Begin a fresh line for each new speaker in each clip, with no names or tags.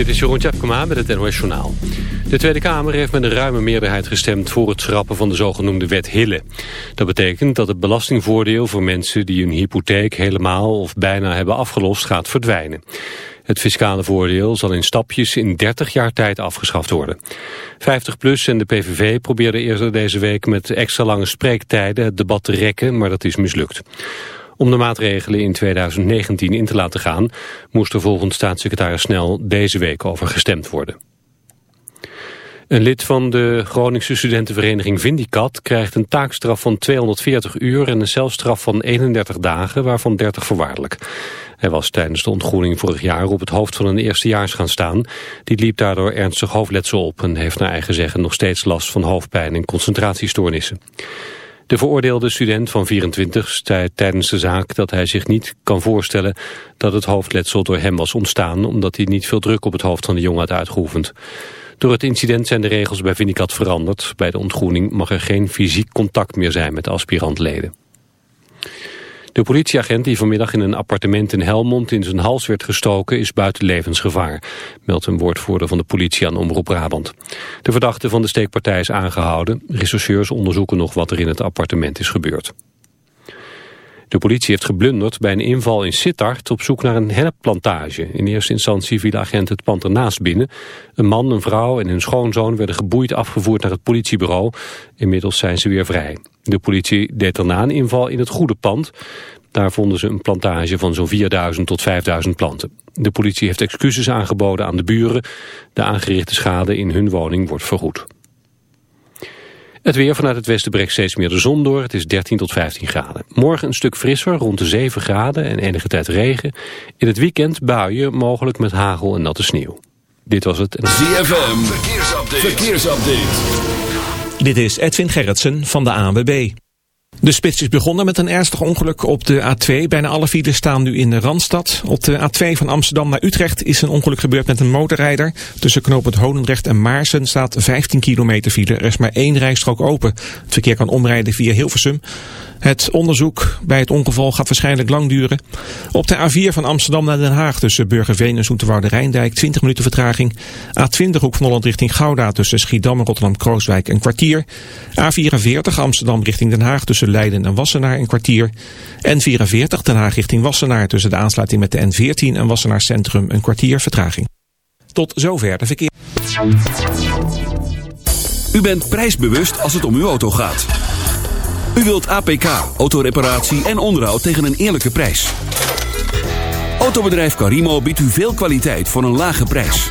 Dit is Jeroen Tjepkema met het NOS Journaal. De Tweede Kamer heeft met een ruime meerderheid gestemd voor het schrappen van de zogenoemde wet Hille. Dat betekent dat het belastingvoordeel voor mensen die hun hypotheek helemaal of bijna hebben afgelost gaat verdwijnen. Het fiscale voordeel zal in stapjes in 30 jaar tijd afgeschaft worden. 50PLUS en de PVV probeerden eerder deze week met extra lange spreektijden het debat te rekken, maar dat is mislukt. Om de maatregelen in 2019 in te laten gaan... moest er volgens staatssecretaris Snel deze week over gestemd worden. Een lid van de Groningse studentenvereniging Vindicat krijgt een taakstraf van 240 uur en een celstraf van 31 dagen, waarvan 30 voorwaardelijk. Hij was tijdens de ontgroening vorig jaar op het hoofd van een eerstejaars gaan staan. Die liep daardoor ernstig hoofdletsel op en heeft naar eigen zeggen nog steeds last van hoofdpijn en concentratiestoornissen. De veroordeelde student van 24 zei tijdens de zaak dat hij zich niet kan voorstellen dat het hoofdletsel door hem was ontstaan omdat hij niet veel druk op het hoofd van de jongen had uitgeoefend. Door het incident zijn de regels bij Vindicat veranderd. Bij de ontgroening mag er geen fysiek contact meer zijn met aspirantleden. De politieagent die vanmiddag in een appartement in Helmond in zijn hals werd gestoken is buiten levensgevaar, meldt een woordvoerder van de politie aan Omroep Brabant. De verdachte van de steekpartij is aangehouden. Rechercheurs onderzoeken nog wat er in het appartement is gebeurd. De politie heeft geblunderd bij een inval in Sittard op zoek naar een herpplantage. In eerste instantie viel agent het pand ernaast binnen. Een man, een vrouw en hun schoonzoon werden geboeid afgevoerd naar het politiebureau. Inmiddels zijn ze weer vrij. De politie deed daarna een inval in het goede pand. Daar vonden ze een plantage van zo'n 4000 tot 5000 planten. De politie heeft excuses aangeboden aan de buren. De aangerichte schade in hun woning wordt vergoed. Het weer vanuit het westen breekt steeds meer de zon door. Het is 13 tot 15 graden. Morgen een stuk frisser, rond de 7 graden en enige tijd regen. In het weekend buien, mogelijk met hagel en natte sneeuw. Dit was het.
ZFM, verkeersupdate. verkeersupdate.
Dit is Edwin Gerritsen van de ANWB. De spits is begonnen met een ernstig ongeluk op de A2. Bijna alle files staan nu in de Randstad. Op de A2 van Amsterdam naar Utrecht is een ongeluk gebeurd met een motorrijder. Tussen knooppunt Honendrecht en Maarsen staat 15 kilometer file. Er is maar één rijstrook open. Het verkeer kan omrijden via Hilversum. Het onderzoek bij het ongeval gaat waarschijnlijk lang duren. Op de A4 van Amsterdam naar Den Haag tussen Burgerveen en Zoeterwoude Rijndijk 20 minuten vertraging. A20 hoek van Holland richting Gouda tussen Schiedam en Rotterdam-Krooswijk een kwartier. A44 Amsterdam richting Den Haag tussen Leiden en Wassenaar een kwartier. N44 Den Haag richting Wassenaar tussen de aansluiting met de N14 en Wassenaar Centrum een kwartier vertraging. Tot zover de verkeer.
U bent prijsbewust als het om uw auto gaat. U wilt APK, autoreparatie en onderhoud tegen een eerlijke prijs. Autobedrijf Carimo biedt u veel kwaliteit voor een lage prijs.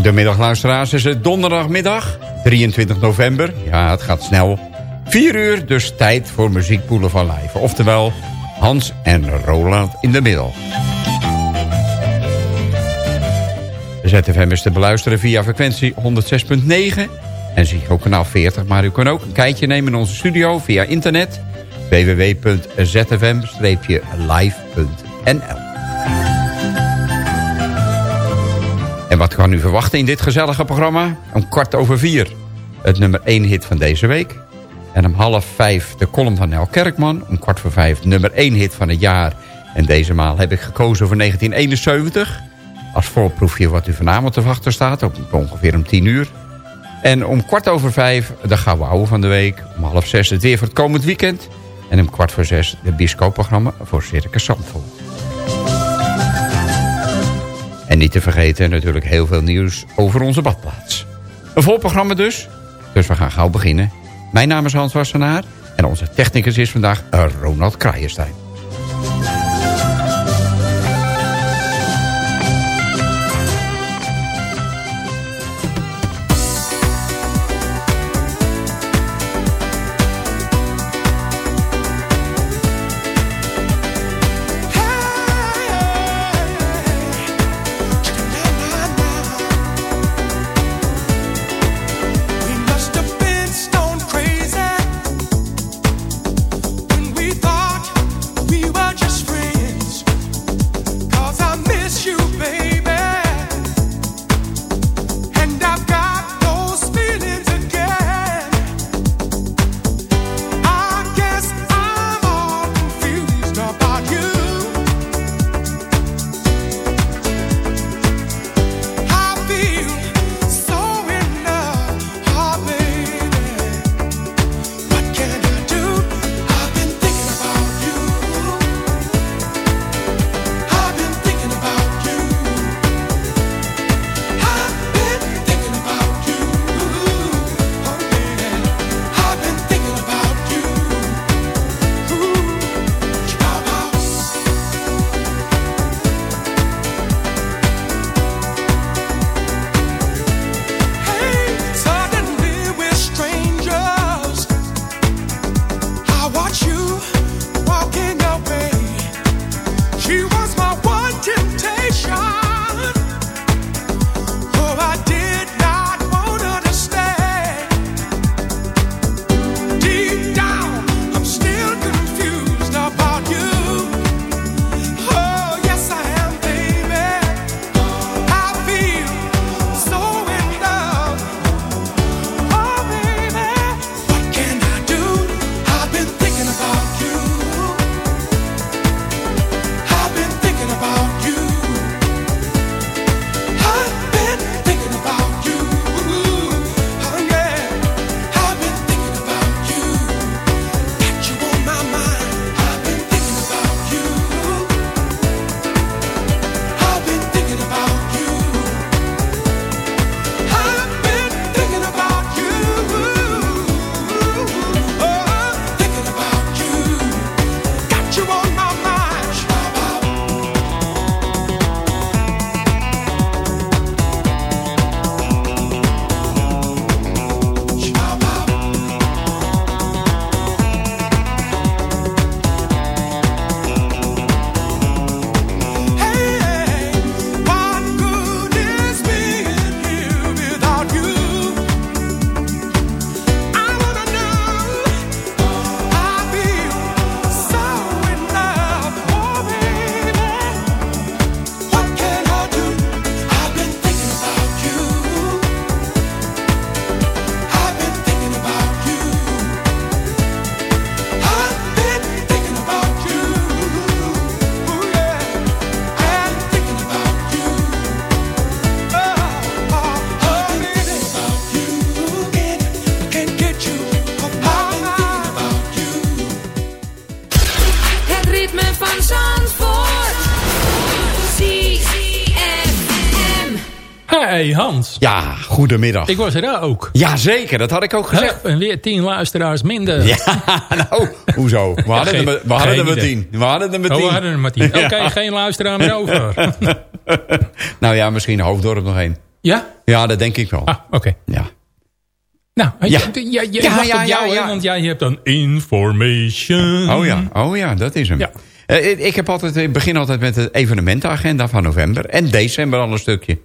Goedemiddag luisteraars, het is donderdagmiddag, 23 november. Ja, het gaat snel. 4 uur, dus tijd voor Muziek Boulevard Live. Oftewel, Hans en Roland in de middel. ZFM is te beluisteren via frequentie 106.9 en zie ook kanaal 40. Maar u kan ook een kijkje nemen in onze studio via internet www.zfm-live.nl wat kan u verwachten in dit gezellige programma? Om kwart over vier het nummer 1 hit van deze week. En om half vijf de column van Nel Kerkman. Om kwart voor vijf nummer 1 hit van het jaar. En deze maal heb ik gekozen voor 1971. Als voorproefje wat u vanavond te wachten staat. Op ongeveer om 10 uur.
En om kwart over vijf de Gouden van de Week. Om half zes het weer voor het komend weekend. En om kwart voor zes de bioscoopprogramma voor Circus Zandvoort. En niet te vergeten natuurlijk heel veel nieuws over onze badplaats. Een vol programma dus. Dus we gaan gauw beginnen. Mijn naam is Hans Wassenaar. En onze technicus is vandaag Ronald Kraaienstein. Ja, goedemiddag.
ik was er ook.
Jazeker, dat had ik ook gezegd.
Hup, en weer tien luisteraars minder.
Ja, nou, hoezo? We hadden
geen-
er, we hadden er maar tien. We hadden er maar
Oh,
tien.
we hadden er maar tien. Oké,
Ja.
geen luisteraar meer over.
Nou ja, misschien Hoofddorp nog één.
ja?
Ja, dat denk ik wel.
Ah, oké.
Ja.
Nou,
Ja.
ja. ja, ja,
Ja,
ja, jou,
ja.
want jij hebt dan information.
Oh ja, oh ja, dat is hem.
Ja.
Eh, ik heb altijd, ik begin altijd met de evenementenagenda van november. En december al een stukje.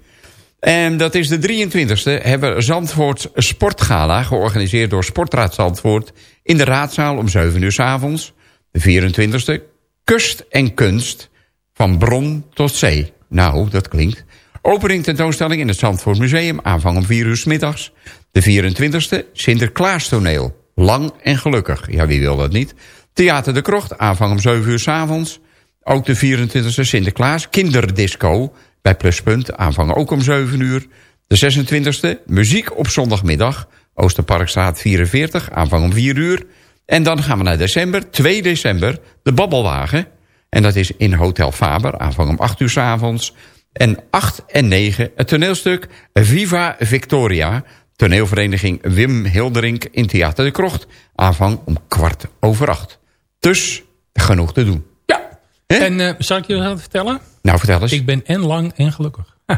En dat is de 23e. Hebben we Zandvoort Sportgala georganiseerd door Sportraad Zandvoort. In de raadzaal om 7 uur s avonds. De 24e. Kust en kunst. Van bron tot zee. Nou, dat klinkt. Opening tentoonstelling in het Zandvoort Museum. Aanvang om 4 uur 's middags. De 24e. Sinterklaastoneel. Lang en gelukkig. Ja, wie wil dat niet? Theater de Krocht. Aanvang om 7 uur s avonds. Ook de 24e Sinterklaas. Kinderdisco bij Pluspunt. Aanvang ook om 7 uur.
De 26e, muziek op zondagmiddag. Oosterparkstraat 44, aanvang om 4 uur. En dan gaan we naar december, 2 december, de Babbelwagen. En dat is in Hotel Faber, aanvang om 8 uur 's avonds. En 8 en 9 het toneelstuk Viva Victoria. Toneelvereniging Wim Hilderink in Theater de Krocht. Aanvang om kwart over acht. Dus genoeg te doen. Hè?
En eh, zal ik je wat vertellen?
Nou, vertel eens.
Ik ben en lang en gelukkig.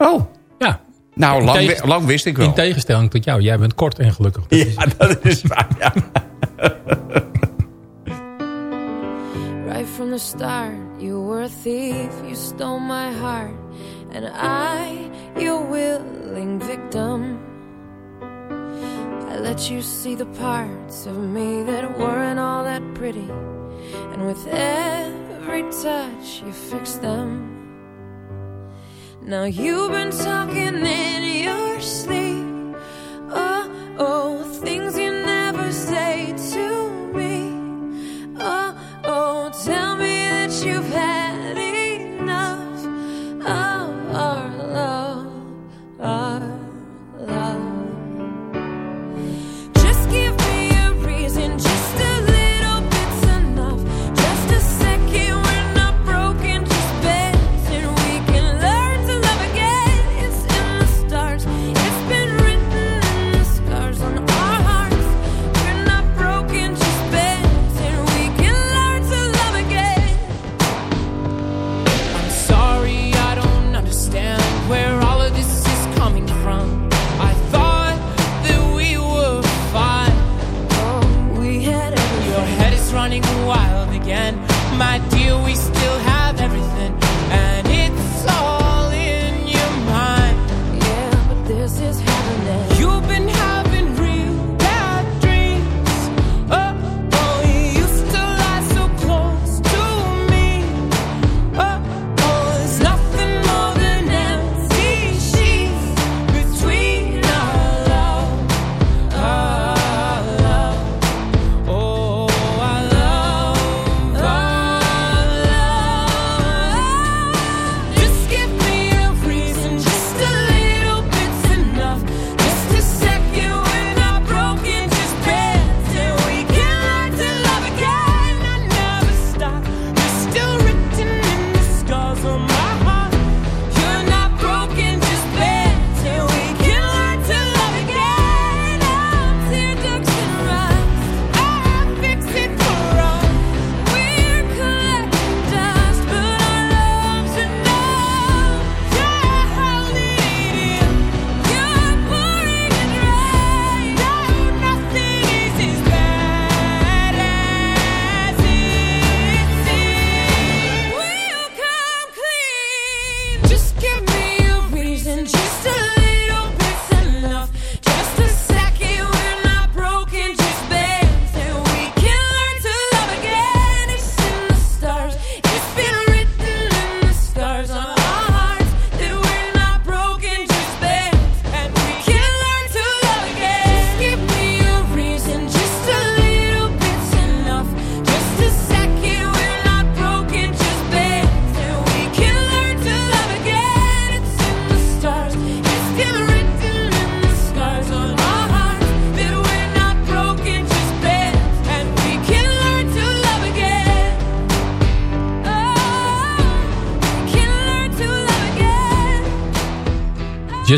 Oh,
ja.
nou, lang, lang wist ik wel.
In tegenstelling tot jou. Jij bent kort en gelukkig. Dat is-
Ja, dat is waar, ja.
Right from the start, you were a thief, you stole my heart, and I, your willing victim. I let you see the parts of me that weren't all that pretty, and with every touch, you fix them. Now you've been talking in your sleep. Oh, oh, things you never say to me. Oh, oh, tell me that you've had enough of our love, our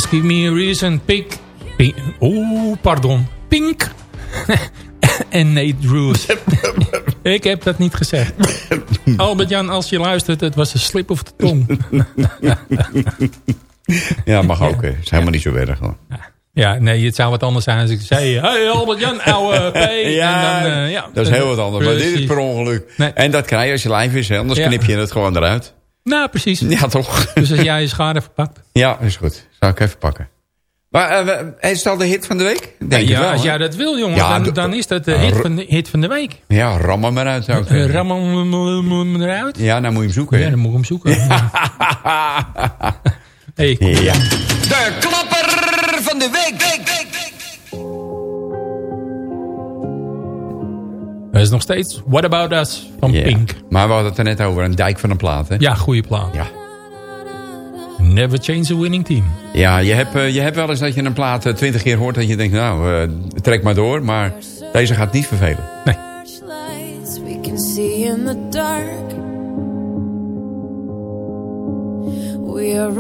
Just give me a reason,
pink. pink Oeh, pardon. Pink. en Nate Roos. Ik heb dat niet gezegd. Albert-Jan, als je luistert, het was een slip of de tong.
Ja, mag ook. hè. is helemaal niet zo erg. Hoor.
Ja, nee, het zou wat anders zijn als ik zei... Hey Albert-Jan, ouwe P.
Ja,
en dan, eh, ja,
dat is heel wat anders. Maar dit is per ongeluk.
Nee.
En dat krijg je als je live is. Hè? Anders knip je het gewoon eruit.
Nou, precies.
Ja, toch?
Dus als jij je schade verpakt.
Ja, is goed. Zou ik even pakken. Maar eh, we- is het al de hit van de week? Denk
ja,
wel,
als jij dat wil, jongen,
Ja,
dan, dan is dat de hit van de, hit van de week.
Ja, ram hem maar uit. Zou ik
Uh,
zeggen.
Ram hem eruit.
Ja, nou moet je hem zoeken.
Ja, dan moet ik hem zoeken. hey.
Ja.
De klapper van de week. week, week,
Dat is nog steeds What About Us van. Pink.
Maar we hadden het er net over. Een dijk van een plaat, hè?
Ja, goede plaat.
Ja.
Never change a winning team.
Ja, je hebt, eh, je hebt wel eens dat je een plaat eh, twintig keer hoort... dat je denkt, nou, eh, trek maar door. Maar deze gaat niet vervelen.
Flashlights we can see in the dark. We are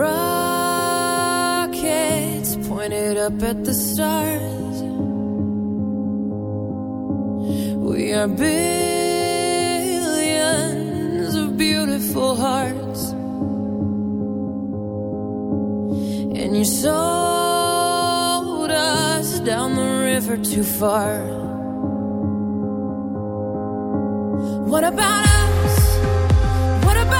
rockets pointed up at the stars. We are billions of beautiful hearts. And you sold us down the river too far. What about us? What about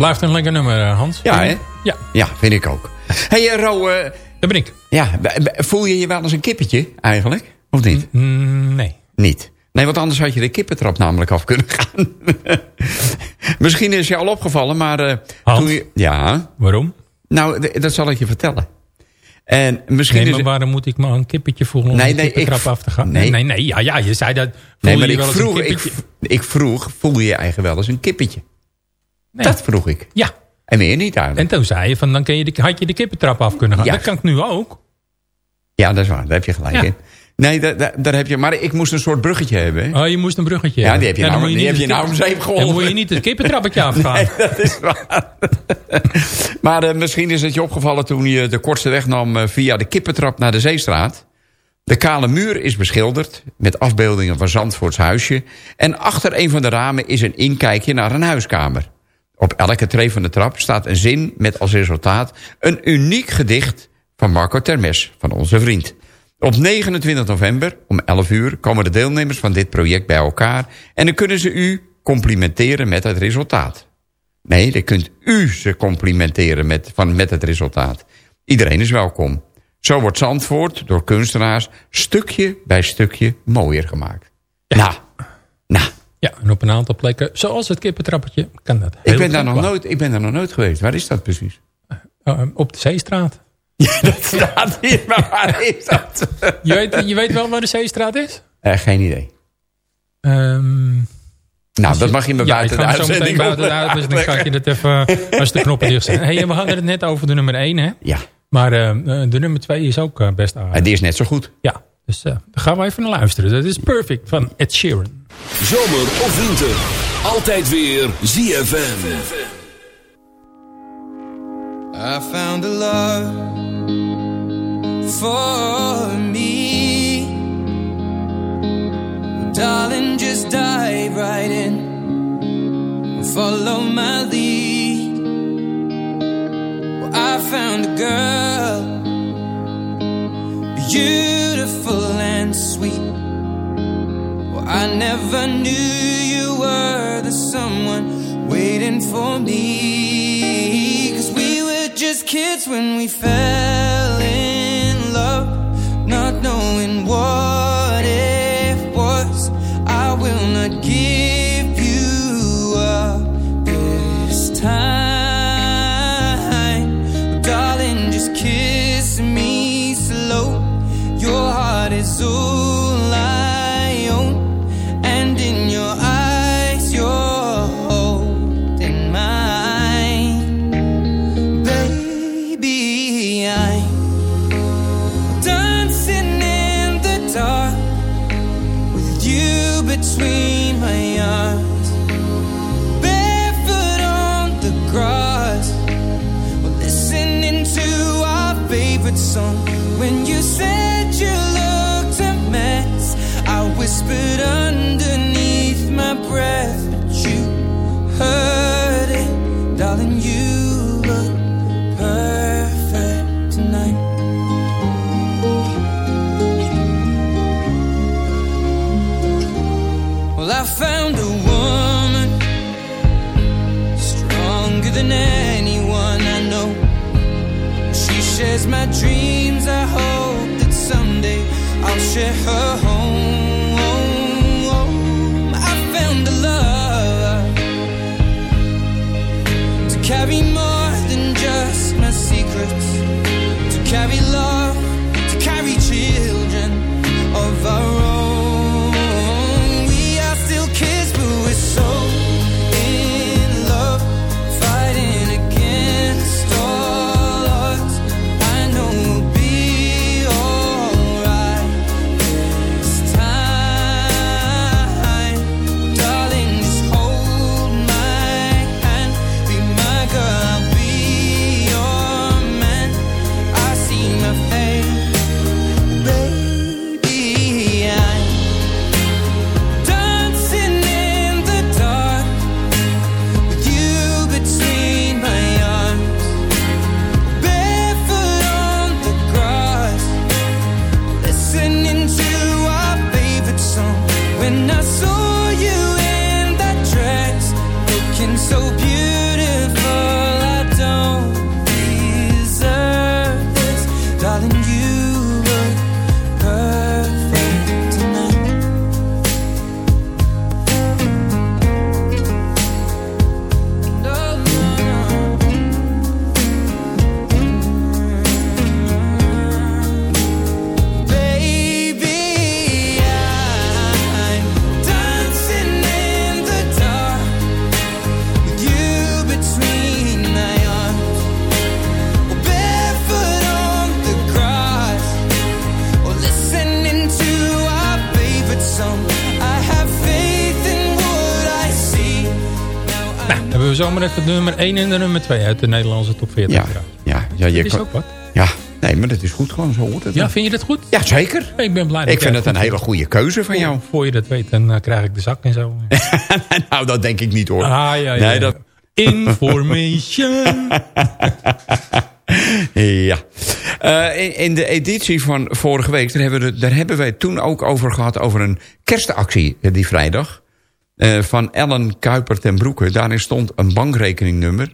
blijft een lekker nummer, eh, Hans.
Ja, hè?
Ja,
Ja, vind ik ook. hey, eh, Ro, eh,
daar ben ik.
ja, voel je je wel eens een kippetje eigenlijk? Of niet?
Nee.
Niet. Nee, want anders had je de kippentrap namelijk af kunnen gaan. Misschien is je al opgevallen, maar...
Hans?
toen je, ja,
Waarom?
nou, dat zal ik je vertellen. En misschien
Nee, maar waarom moet ik me een kippetje voelen om
Nee,
nee,
nee,
de
ik-
af te gaan?
nee.
Nee, nee, nee. Ja, ja, je zei dat. Voel
Nee, maar
je
ik
wel eens een
vroeg, ik, ik vroeg, voel je je eigen wel eens een kippetje?
Nee.
Dat vroeg ik.
Ja.
En meer niet eigenlijk.
En toen zei je van, dan kun je de, had je de kippentrap af kunnen gaan.
Ja.
Dat kan ik nu ook.
Ja, dat is waar. Daar heb je gelijk
Ja.
in. Nee, daar, heb je... Maar ik moest een soort bruggetje hebben. hè?
Oh, je moest een bruggetje
Ja,
hebben.
die heb je
dan
nou- die heb je nou om zeep geholpen.
Dan moet je niet het kippentrappetje afgaan.
Nee, dat is waar. maar eh, misschien is het je opgevallen toen je de kortste weg nam... eh, via de kippentrap naar de Zeestraat. De kale muur is beschilderd met afbeeldingen van Zandvoorts huisje... en achter een van de ramen is een inkijkje naar een huiskamer. Op elke tree van de trap staat een zin met als resultaat... een uniek gedicht van Marco Termes, van onze vriend. Op 29 november om 11 uur komen de deelnemers van dit project bij elkaar... en dan kunnen ze u complimenteren met het resultaat. Nee, dan kunt u ze complimenteren met, van, met het resultaat. Iedereen is welkom. Zo wordt Zandvoort door kunstenaars stukje bij stukje mooier gemaakt. Nou, nou,
Ja, en op een aantal plekken, zoals het kippentrappetje, kan dat
ik ben, daar nog nooit, ik ben daar nog nooit geweest. Waar is dat precies?
Uh, op de Zeestraat.
dat staat hier, maar waar is dat?
Je weet, je weet wel waar de Zeestraat is?
Eh, geen idee.
Ehm,
Nou, dat mag je me
ja,
buiten de uitzending
buiten de uit, dus dan ga ik je dat even... Als de knoppen dicht zijn. Hey, we hadden het net over de nummer 1, hè?
Ja,
Maar eh, eh, de nummer 2 is ook eh, best aardig.
en die is net zo goed.
Ja, dus eh daar gaan we even naar luisteren. Dat is Perfect van Ed Sheeran.
Zomer of winter. Altijd weer ZFM.
I found a love for me. Darling, just dive right in follow my lead. Well, I found a girl, beautiful I never knew you were the someone waiting for me. Cause we were just kids when we fell my dreams. I hope that someday I'll share her home.
De nummer 1 en de nummer 2 uit de Nederlandse top 40
Ja, ja, ja, je
Dat is
kan-
ook wat.
ja, nee, maar dat is goed gewoon, zo hoort het.
Ja, vind je dat goed?
ja zeker.
Ik ben blij dat
Ik vind het een hele goede keuze van jou.
Voor je dat weet, dan eh, krijg ik de zak en zo.
nou, dat denk ik niet hoor.
Ah, ja, ja.
Nee, dat,
Information.
ja. Eh, in, in de editie van vorige week, daar hebben, we, daar hebben wij toen ook over gehad... over een kerstactie eh, die vrijdag. Eh, van Ellen Kuiper ten Broeke. Daarin stond een bankrekeningnummer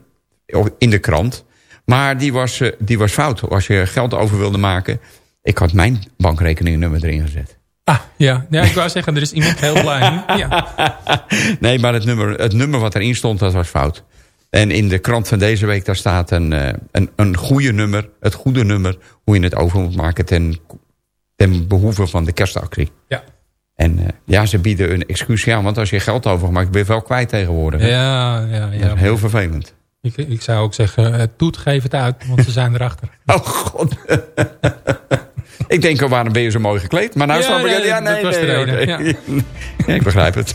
in de krant. Maar die was, eh, die was fout. Als je geld over wilde maken... Ik had mijn bankrekeningnummer erin gezet.
Ah, ja. ja. Ik wou zeggen, er is iemand heel blij. Ja.
Nee, maar het nummer, het nummer wat erin stond, dat was fout. En in de krant van deze week daar staat een, eh, een, een goede nummer, het goede nummer... hoe je het over moet maken ten, ten behoeve van de kerstactie.
Ja.
En eh, ja, ze bieden een excuus aan, want als je geld overgemaakt... ben je wel kwijt tegenwoordig. hè?
Ja, ja,
Dat
ja.
is heel vervelend.
Ik, ik zou ook zeggen, eh, toet, geef het uit, want ze zijn erachter.
Oh god. ik denk al, waarom ben je zo mooi gekleed? Maar nou
Ja,
snap ik het.
ja,
Ja,
dat
nee,
was de
nee,
reden,
oké. Ja, ik begrijp het.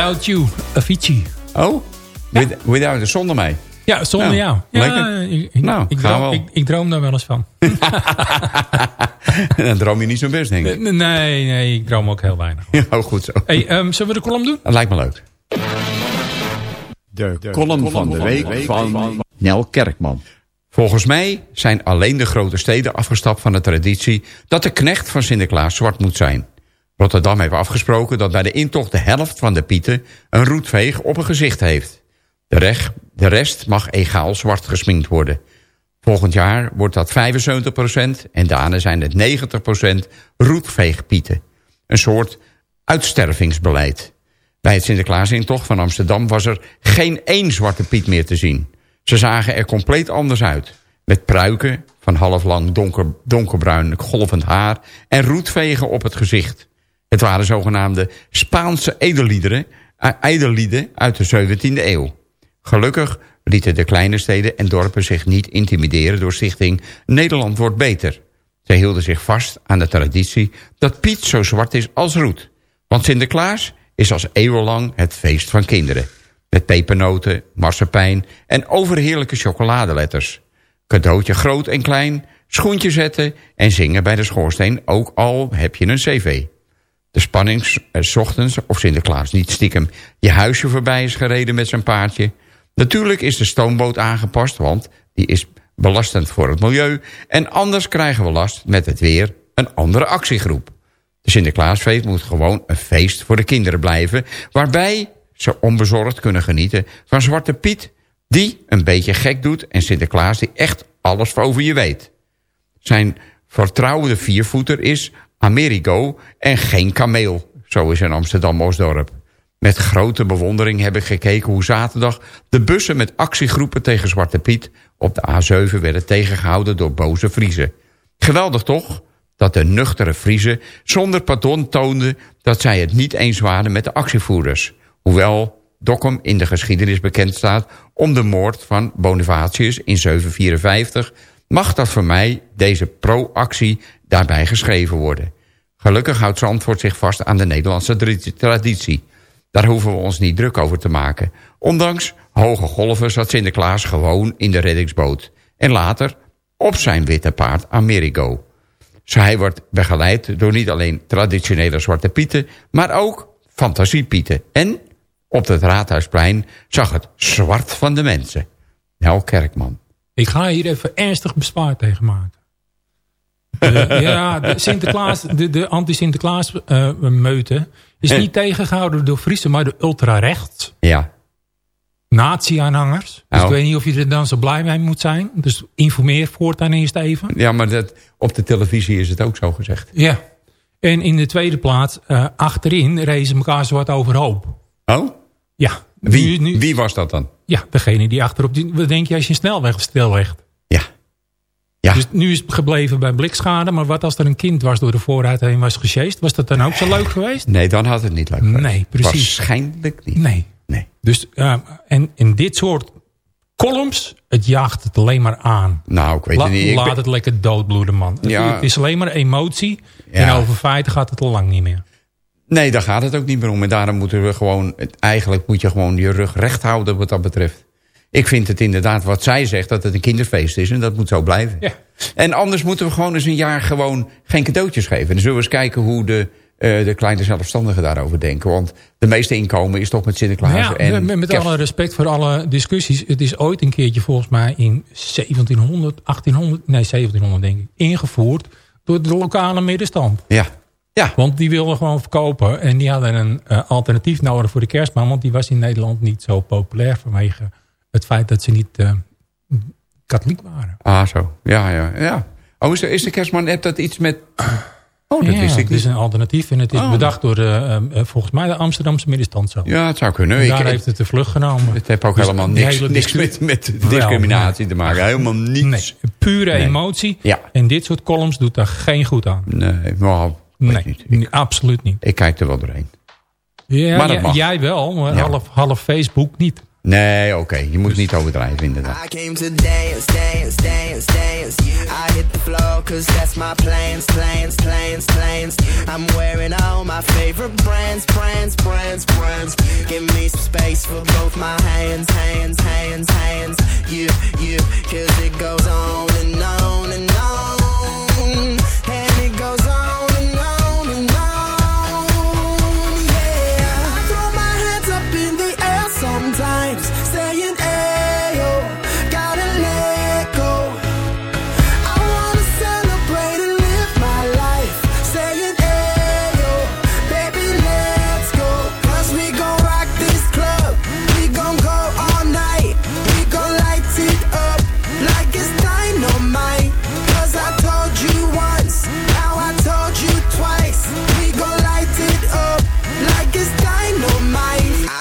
Without you,
Avicii.
Oh? With, without, zonder mij.
Ja, zonder
Ja,
jou. Ja. Ik, ik,
Nou,
ik, droom,
we
ik, ik droom daar wel eens van.
Dan droom je niet zo best, denk ik.
Nee, nee, ik droom ook heel weinig.
Oh, goed zo.
Hey, ehm, zullen we de column doen?
Dat lijkt me leuk.
De column van de week van Nel Kerkman.
Volgens mij zijn alleen de grote steden afgestapt van de traditie... dat de knecht van Sinterklaas zwart moet zijn. Rotterdam heeft afgesproken dat bij de intocht de helft van de pieten... een roetveeg op een gezicht heeft. De, rest mag egaal zwart gesminkt worden. Volgend jaar wordt dat 75% en daarna zijn het 90% roetveegpieten. Een soort uitstervingsbeleid. Bij het Sinterklaasintocht van Amsterdam was er geen één zwarte piet meer te zien. Ze zagen er compleet anders uit. Met pruiken van half lang donker, donkerbruin golvend haar... en roetvegen op het gezicht. Het waren zogenaamde Spaanse edelliederen, eh, edellieden uit de 17e eeuw. Gelukkig lieten de kleine steden en dorpen zich niet intimideren... door stichting Nederland wordt beter. Zij hielden zich vast aan de traditie dat Piet zo zwart is als roet. Want Sinterklaas is als eeuwenlang het feest van kinderen. Met pepernoten, marsepein en overheerlijke chocoladeletters. Cadeautje groot en klein, schoentje zetten en zingen bij de schoorsteen... ook al heb je een cv. De spanning s- eh, 's ochtends of Sinterklaas niet stiekem je huisje voorbij is gereden met zijn paardje. Natuurlijk is de stoomboot aangepast, want die is belastend voor het milieu. En anders krijgen we last met het weer een andere actiegroep. De Sinterklaasfeest moet gewoon een feest voor de kinderen blijven... waarbij ze onbezorgd kunnen genieten van Zwarte Piet... die een beetje gek doet en Sinterklaas die echt alles over je weet. Zijn vertrouwde viervoeter is Amerigo en geen kameel, zo is in Amsterdam-Osdorp. Met grote bewondering heb ik gekeken hoe zaterdag de bussen met actiegroepen tegen Zwarte Piet op de A7 werden tegengehouden door boze Friezen. Geweldig toch? Dat de nuchtere Friezen zonder pardon toonden dat zij het niet eens waren met de actievoerders. Hoewel Dokkum in de geschiedenis bekend staat om de moord van Bonifatius in 754... mag dat voor mij deze pro-actie daarbij geschreven worden. Gelukkig houdt Zandvoort zich vast aan de Nederlandse tra- traditie. Daar hoeven we ons niet druk over te maken. Ondanks hoge golven zat Sinterklaas gewoon in de reddingsboot. En later op zijn witte paard Amerigo. Zo hij wordt begeleid door niet alleen traditionele zwarte pieten... maar ook fantasiepieten. En op het Raadhuisplein zag het zwart van de mensen. Nel Kerkman.
Ik ga hier even ernstig bezwaar tegen maken. De- ja, de Sinterklaas, de, de anti-Sinterklaas eh, meute is niet tegengehouden door Friesen, maar door ultrarechts.
Ja,
Nazi-aanhangers. Dus
Oh.
ik weet niet of je er dan zo blij mee moet zijn. Dus informeer voortaan eerst even.
ja maar dat, op de televisie is het ook zo gezegd.
Ja. En in de tweede plaats, eh, achterin rezen elkaar zo wat overhoop.
Oh?
Ja.
Wie,
Nu,
wie was dat dan?
ja, degene die achterop... Die, wat denk je als je een snelweg stillegt?
Ja. Ja.
Dus nu is het gebleven bij blikschade. Maar wat als er een kind was door de vooruit heen was gesjeest? Was dat dan ook zo leuk geweest?
Nee, dan had het niet leuk geweest.
Nee, precies.
Waarschijnlijk niet.
Nee.
Nee.
Dus, ja, en in dit soort columns, het jaagt het alleen maar aan.
Nou, ik weet
La-
het niet. Ik
laat
ben-
het lekker doodbloeden, man. Het-
Ja.
Het is alleen maar emotie.
Ja.
En over feiten gaat het al lang niet meer.
Nee, daar gaat het ook niet meer om. En daarom moeten we gewoon... Eigenlijk moet je gewoon je rug recht houden wat dat betreft. Ik vind het inderdaad wat zij zegt, dat het een kinderfeest is. En dat moet zo blijven.
Ja.
En anders moeten we gewoon eens een jaar gewoon geen cadeautjes geven. En dan zullen we eens kijken hoe de, eh, de kleine zelfstandigen daarover denken. Want de meeste inkomen is toch met Sinterklaas
Ja,
en
met, met alle respect voor alle discussies. Het is ooit een keertje volgens mij in 1700, 1800, nee 1700 denk ik, ingevoerd door de lokale middenstand.
Ja. Ja.
Want die wilden gewoon verkopen. En die hadden een eh, alternatief nodig voor de kerstman. Want die was in Nederland niet zo populair vanwege het feit dat ze niet eh, katholiek waren.
Ah, zo. Ja, ja, ja. Oh, is de, is de kerstman, heeft dat iets met... Oh, dat
ja,
wist ik
het is een alternatief. En het is
Oh.
bedacht door eh, volgens mij de Amsterdamse middenstand zo.
Ja, het zou kunnen.
En daar
ik-
heeft het de vlucht genomen.
het heeft ook
Dus
helemaal niks,
hele
niks
discussie-
met,
Wel,
discriminatie te maken. Helemaal niets.
Nee, pure
Nee.
emotie.
Ja.
En dit soort columns doet daar geen goed aan.
Nee, maar weet
Nee,
niet.
nee, absoluut niet.
Ik kijk er wel doorheen.
Ja,
Maar dat
jij-
mag.
jij wel, maar
Ja.
half, half Facebook niet.
Nee, oké. Je moet niet overdrijven, inderdaad.
I came to dance, dance, dance, dance. I hit the floor cause that's my plans, plans, plans, plans. I'm wearing all my favorite brands, brands, brands, brands. Give me some space for both my hands, hands, hands, hands. You, you, cause it goes on and on and on. And it goes on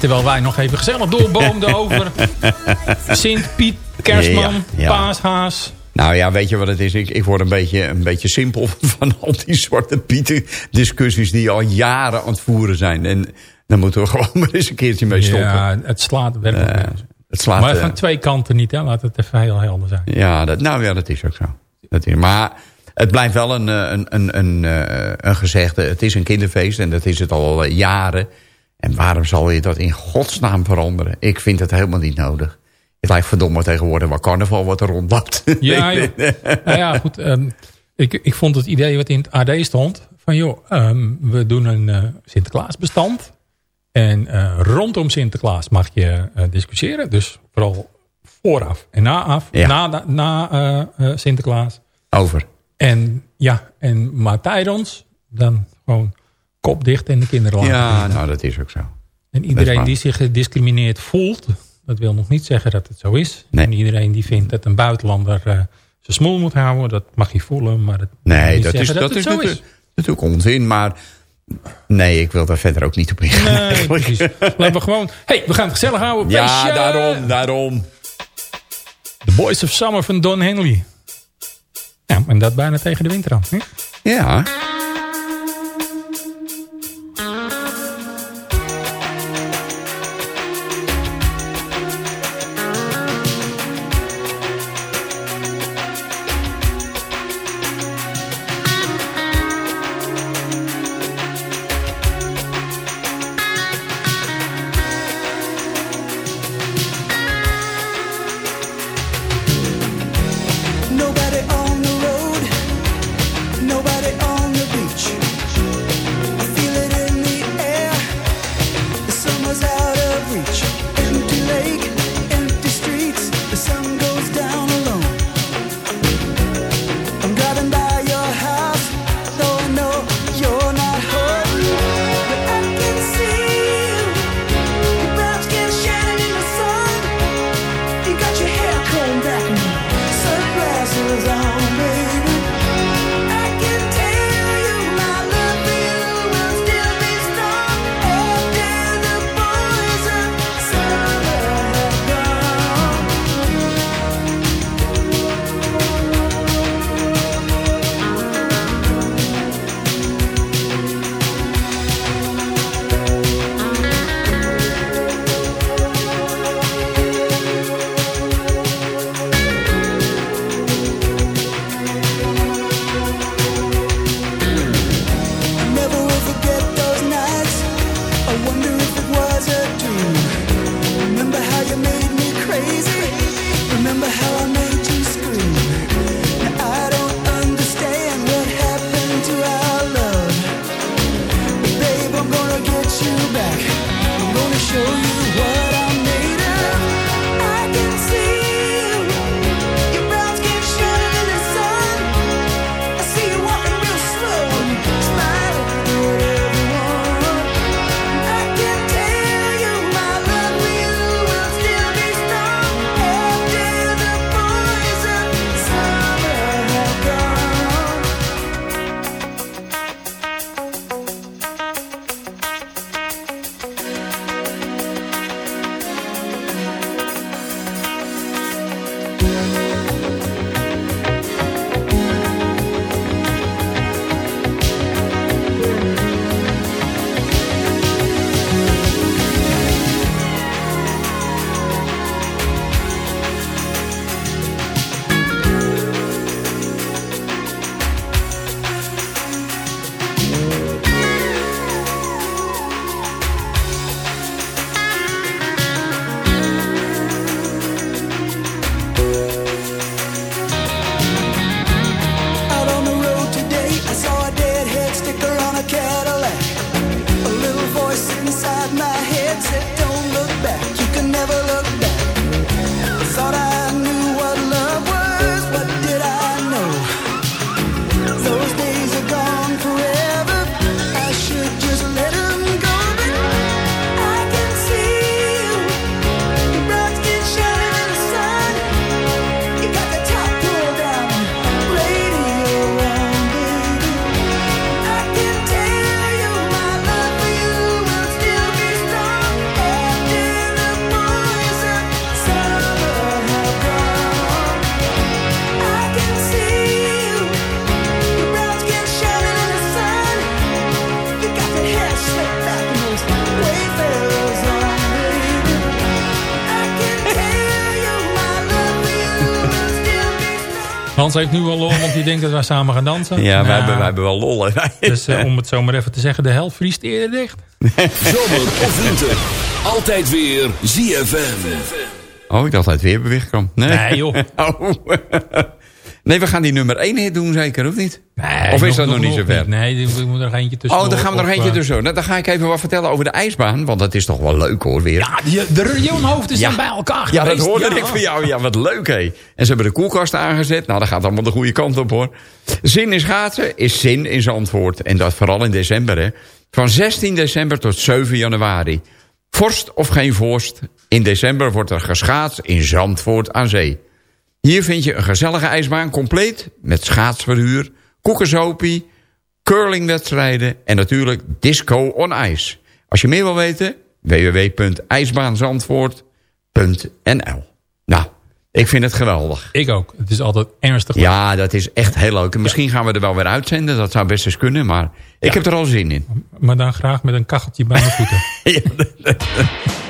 Terwijl wij nog even gezellig doorboomden over Sint, Piet, Kerstman,
Ja, ja.
Paashaas.
Nou ja, weet je wat het is? Ik, ik word een beetje, een beetje simpel van al die zwarte pieten discussies die al jaren aan het voeren zijn. En daar moeten we gewoon maar eens een keertje mee stoppen.
Ja, het slaat werkelijk
Eh, het slaat,
Maar
eh,
van twee kanten niet, hè? laat het even heel helder zijn.
Ja, dat, nou ja, dat is ook zo. Dat is, maar het blijft wel een, eh, een, een, een, eh, een gezegde. Het is een kinderfeest en dat is het al eh, jaren. En waarom zal je dat in godsnaam veranderen? Ik vind het helemaal niet nodig. Het lijkt verdomme tegenwoordig wel carnaval wat er rondloopt.
Ja, nou ja, goed. ehm, ik, ik vond het idee wat in het AD stond... van joh, ehm, we doen een eh, Sinterklaasbestand... en eh, rondom Sinterklaas mag je eh, discussiëren. Dus vooral vooraf en naaf.
Ja.
Na, na Sinterklaas.
Over.
En ja, en, maar tijdens dan gewoon kop dicht en de kinderen laten.
Ja, nou dat is ook zo.
En
Dat
iedereen die zich gediscrimineerd voelt... dat wil nog niet zeggen dat het zo is.
Nee.
En iedereen die vindt dat een buitenlander eh, zijn smoel moet houden... dat mag je voelen, maar dat
Nee, dat is, dat
het
is
zo
natuurlijk, natuurlijk onzin. Maar nee, ik wil daar verder ook niet op ingaan.
Nee, precies. Laten we gewoon... hey, we gaan het gezellig houden.
Ja, daarom, daarom.
The Boys of Summer van Don Henley. Ja, en dat bijna tegen de winter aan. Hè?
Ja.
Hans heeft nu al lol, want die denkt dat wij samen gaan dansen.
Ja, wij,
Nou,
hebben, wij hebben wel lol. hè.
Dus eh, om het zo maar even te zeggen, de helft vriest eerder dicht.
Zomer of winter. Altijd weer ZFM.
Oh, ik dacht dat het weer bewicht kwam. Nee,
Nee, joh.
Oh. Nee, we gaan die nummer 1 hit doen zeker, of niet?
Nee,
of is dat nog, niet zo ver?
Nee, er moet er nog eentje tussen.
Oh, dan gaan we er nog eentje tussen. Nou, dan ga ik even wat vertellen over de ijsbaan. Want dat is toch wel leuk hoor, weer.
Ja, die, de regionhoofden zijn
Ja.
bij elkaar
Ja, dat hoorde
Ja.
ik van jou. Ja, wat leuk, hé. En ze hebben de koelkast aangezet. Nou, dat gaat allemaal de goede kant op, hoor. Zin in schaatsen is zin in Zandvoort. En dat vooral in december, hè. Van 16 december tot 7 januari. Vorst of geen vorst. In december wordt er geschaatst in Zandvoort aan zee. Hier vind je een gezellige ijsbaan compleet met schaatsverhuur, koekensopie, curlingwedstrijden en natuurlijk disco on ice. Als je meer wil weten, www.ijsbaanzandvoort.nl Nou, ik vind het geweldig.
Ik ook. Het is altijd ernstig. leuk.
Ja, dat is echt heel leuk. En misschien gaan we er wel weer uitzenden, dat zou best eens kunnen, maar ik heb er al zin in.
Maar dan graag met een kacheltje bij mijn voeten.
Meeting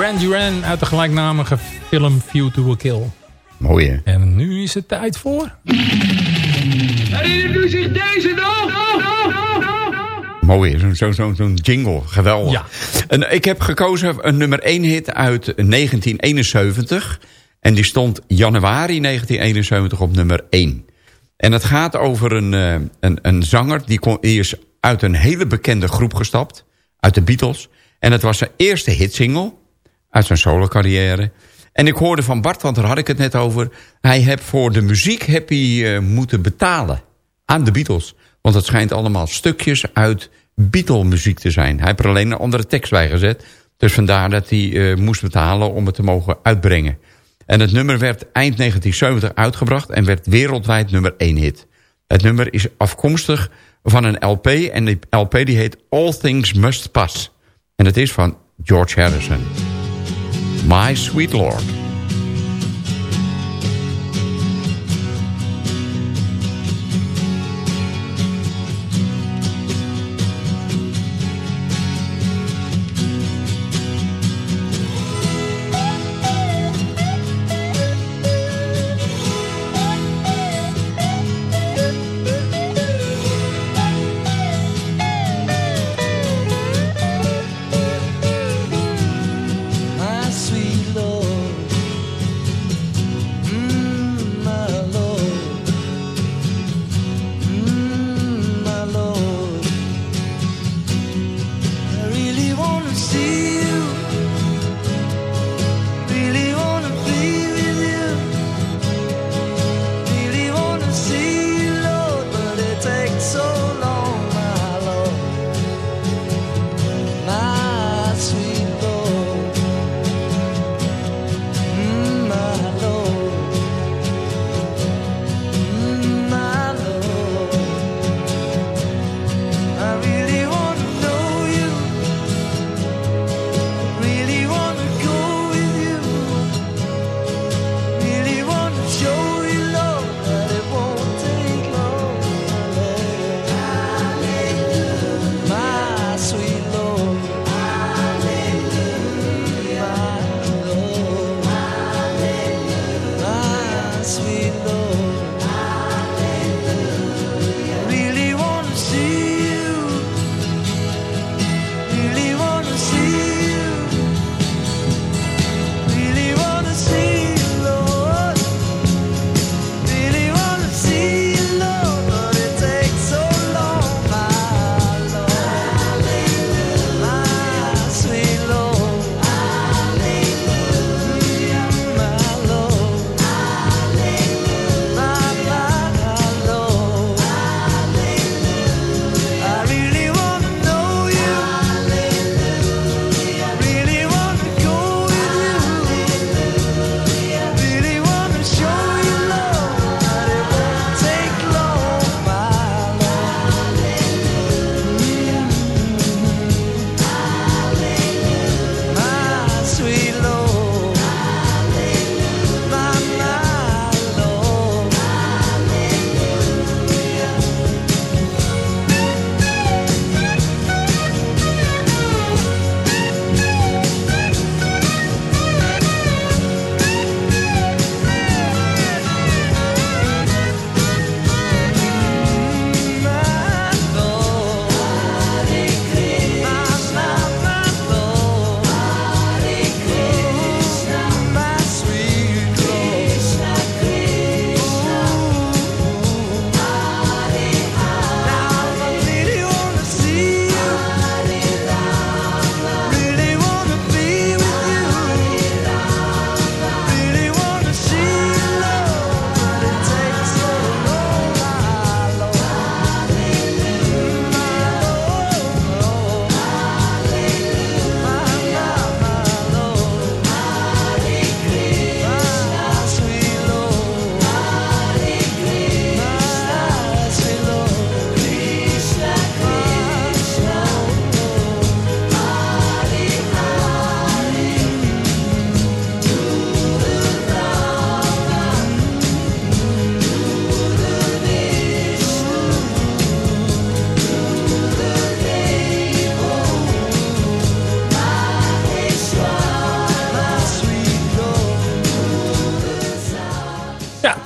Duran Duran uit de gelijknamige film View to a Kill.
Mooi hè?
En nu is het tijd voor...
Mooi, zo'n zo, zo, zo'n jingle, geweldig.
Ja.
En ik heb gekozen een nummer 1 hit uit 1971. En die stond januari 1971 op nummer 1. En het gaat over een, eh, een, een zanger, die, kon, die is uit een hele bekende groep gestapt. Uit de Beatles. En het was zijn eerste hitsingle uit zijn solo-carrière. En ik hoorde van Bart, want daar had ik het net over... hij heeft voor de muziek heb hij, eh, moeten betalen aan de Beatles. Want het schijnt allemaal stukjes uit Beatle-muziek te zijn. Hij heeft er alleen een andere tekst bij gezet. Dus vandaar dat hij eh, moest betalen om het te mogen uitbrengen. En het nummer werd eind 1970 uitgebracht... en werd wereldwijd nummer 1 hit. Het nummer is afkomstig
van een LP. En die LP die heet All Things Must Pass. En het is van George Harrison. My Sweet Lord.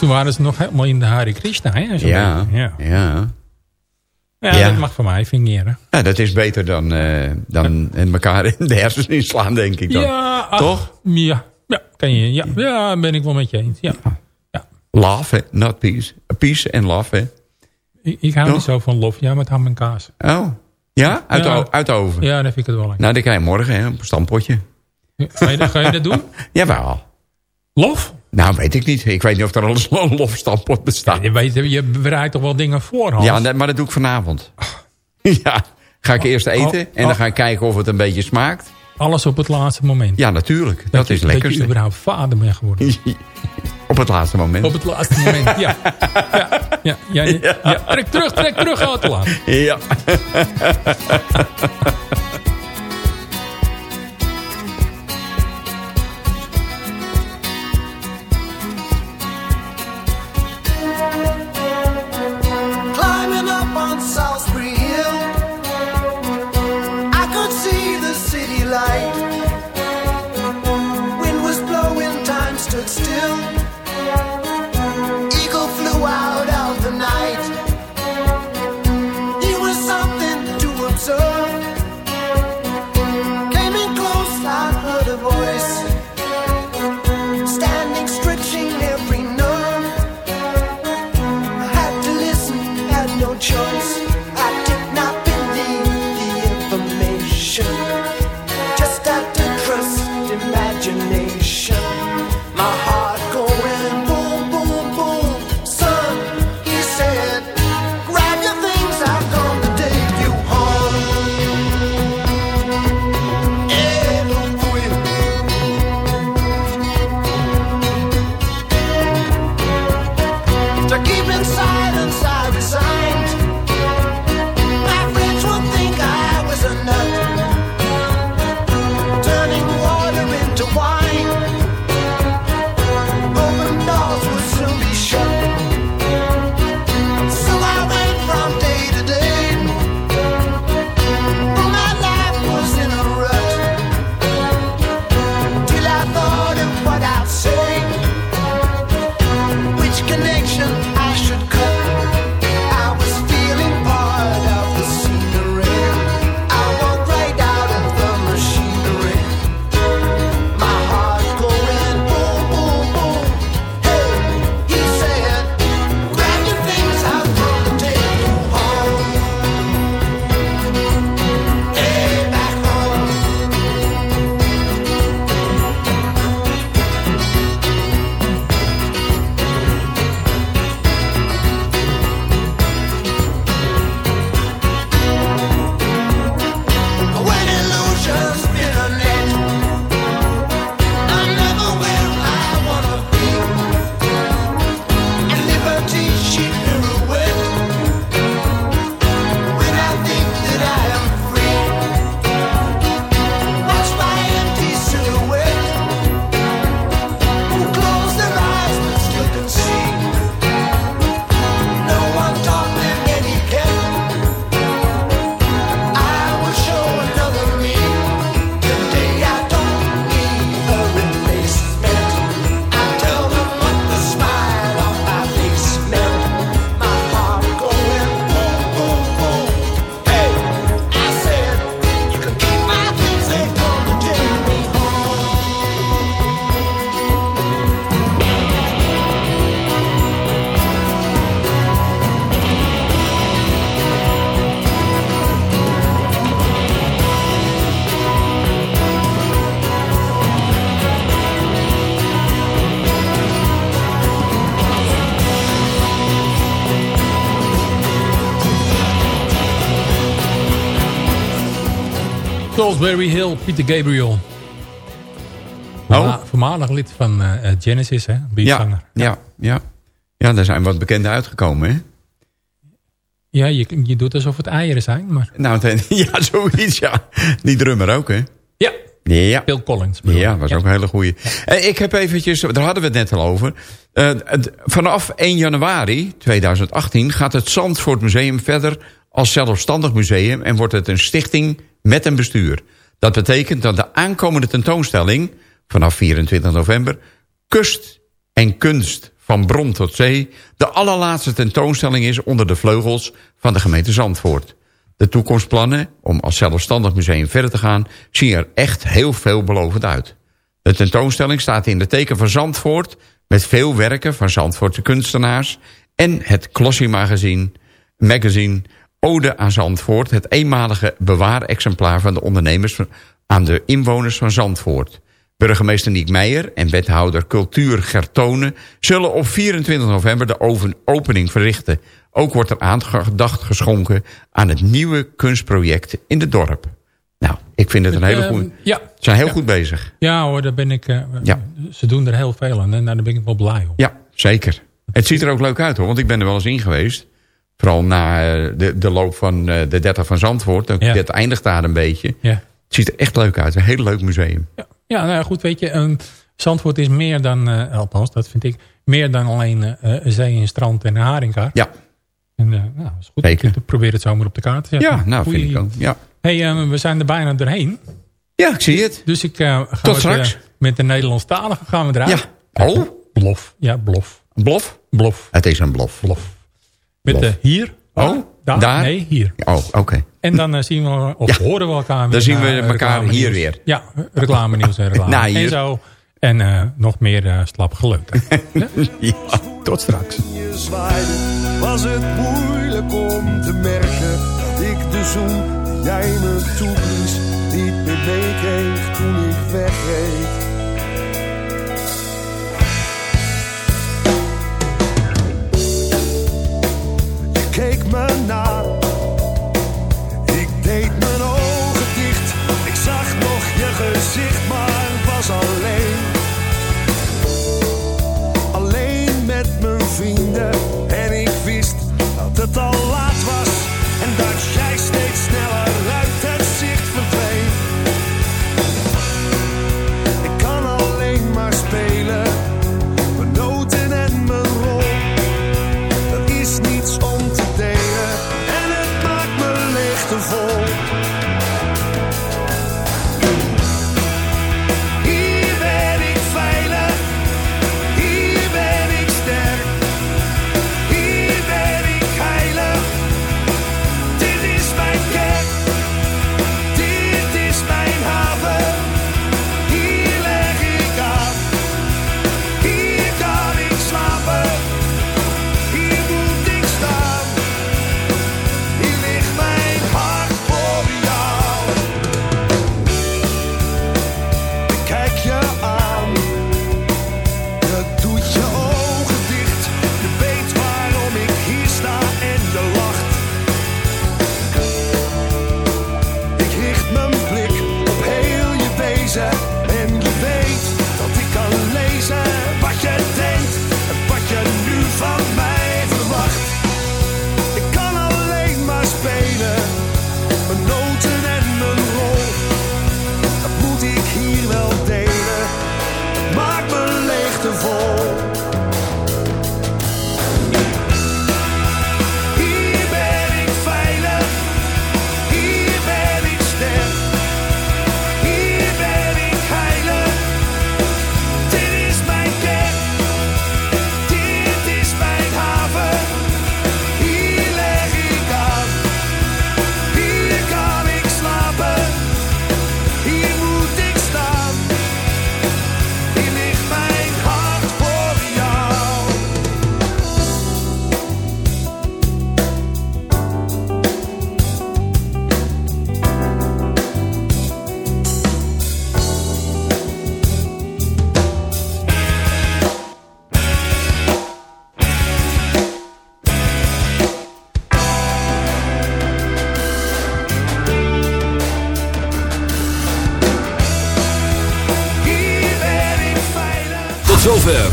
Toen waren ze nog helemaal in de Hare Krishna. Hè,
Ja,
ja.
ja.
Ja,
Ja.
dat mag voor mij fingeren.
Ja, dat is beter dan, eh, dan in elkaar in de hersens inslaan, denk ik dan.
Ja, ach,
Toch?
Ja, ja, kan je, ja, ja, ben ik wel met je eens. Ja.
Love, hè? not peace. Peace en love, hè?
Ik, ik hou
Toch?
niet zo van lof. Ja, met ham en kaas.
Oh, ja? Uit,
Ja.
De, uit de oven?
Ja, dan vind ik het wel lekker.
Nou, dan krijg je morgen hè, een stampotje.
Ga je, dat- ga je dat doen?
Jawel.
Lof?
Nou, weet ik niet. Ik weet niet of er al een lofstampot bestaat.
Je, weet, je bereidt toch wel dingen voor, Hans?
Ja, maar dat doe ik vanavond. Ja, ga ik eerst eten
Oh,
en dan
oh.
ga ik kijken of het een beetje smaakt.
Alles op het laatste moment.
Ja, natuurlijk. Dat,
je,
is
Dat
lekker.
je überhaupt vader bent geworden.
Op het laatste moment.
Op het laatste moment, ja. Ja, ja, ja, ja, ja. Trek terug, trek terug.
Ja.
Salisbury Hill,
Peter Gabriel. Voorma- Voormalig lid van eh, eh, Genesis, hè?
Ja,
Beatzanger.
ja, ja. Ja, daar zijn wat bekenden uitgekomen, hè?
Ja, je, je doet alsof het eieren zijn, maar...
Nou, ten- ja, zoiets, ja. Die drummer ook, hè?
Ja,
Ja.
Phil Collins. bedoel
Ja, was ook een hele goeie. Eh, Ik heb eventjes, daar hadden we het net al over. Het- vanaf 1 januari 2018 gaat het Zandvoort Museum verder als zelfstandig museum... en wordt het een stichting met een bestuur. Dat betekent dat de aankomende tentoonstelling vanaf 24 november... Kust en kunst van bron tot zee... de allerlaatste tentoonstelling is onder de vleugels van de gemeente Zandvoort. De toekomstplannen om als zelfstandig museum verder te gaan... zien er echt heel veelbelovend uit. De tentoonstelling staat in de teken van Zandvoort... met veel werken van Zandvoortse kunstenaars... en het Glossy magazine, magazine Ode aan Zandvoort... het eenmalige bewaarexemplaar van de ondernemers... aan de inwoners van Zandvoort. Burgemeester Niek Meijer en wethouder Cultuur Gertone... zullen op 24 november de opening verrichten. Ook wordt er aandacht geschonken aan het nieuwe kunstproject in het dorp. Nou,
Ik vind het een hele
eh,
goede...
Ja.
Ze zijn heel
Ja.
goed bezig.
Ja hoor, daar ben ik... eh,
Ja.
Ze doen er heel veel aan en daar ben ik wel blij om.
Ja, zeker. Het ziet er ook leuk uit hoor, want ik ben er wel eens in geweest. Vooral na eh, de, de loop van eh, de 30 van Zandvoort.
Ja.
Dit eindigt daar een beetje.
Ja.
Het ziet er echt leuk uit. Een heel leuk museum.
Ja, nou ja, goed, weet je, een Zandvoort is meer dan, eh althans, dat vind ik, meer dan alleen eh, zee en strand en een haringkaart.
Ja.
En uh, nou, is goed.
Zeker.
Ik probeer het zomaar op de kaart te zetten.
Ja, nou
Goeie-
vind ik ook. Ja,
hey, we zijn er bijna doorheen.
ja ik zie het.
Dus ik uh, ga
Tot straks.
met de Nederlandstalige gaan we
Ja.
eruit.
Oh,
Blof. Ja, blof.
blof?
Blof.
Het is een blof.
Blof. Met de hier.
Oh,
daar?
daar?
Nee, hier.
Oh, oké.
En dan eh, zien we, of
Ja.
horen we elkaar weer.
Dan zien we
eh,
elkaar hier weer.
Ja, reclame nieuws en reclame.
Hier.
En zo. En eh, nog meer eh, slap geluk.
Ja.
Tot straks.
was het moeilijk om te merken dat ik de zoen die jij me toeblies niet meer meekreeg toen ik wegreed. Keek me na, ik deed mijn ogen dicht, ik zag nog je gezicht, maar was alleen. Alleen met mijn vrienden.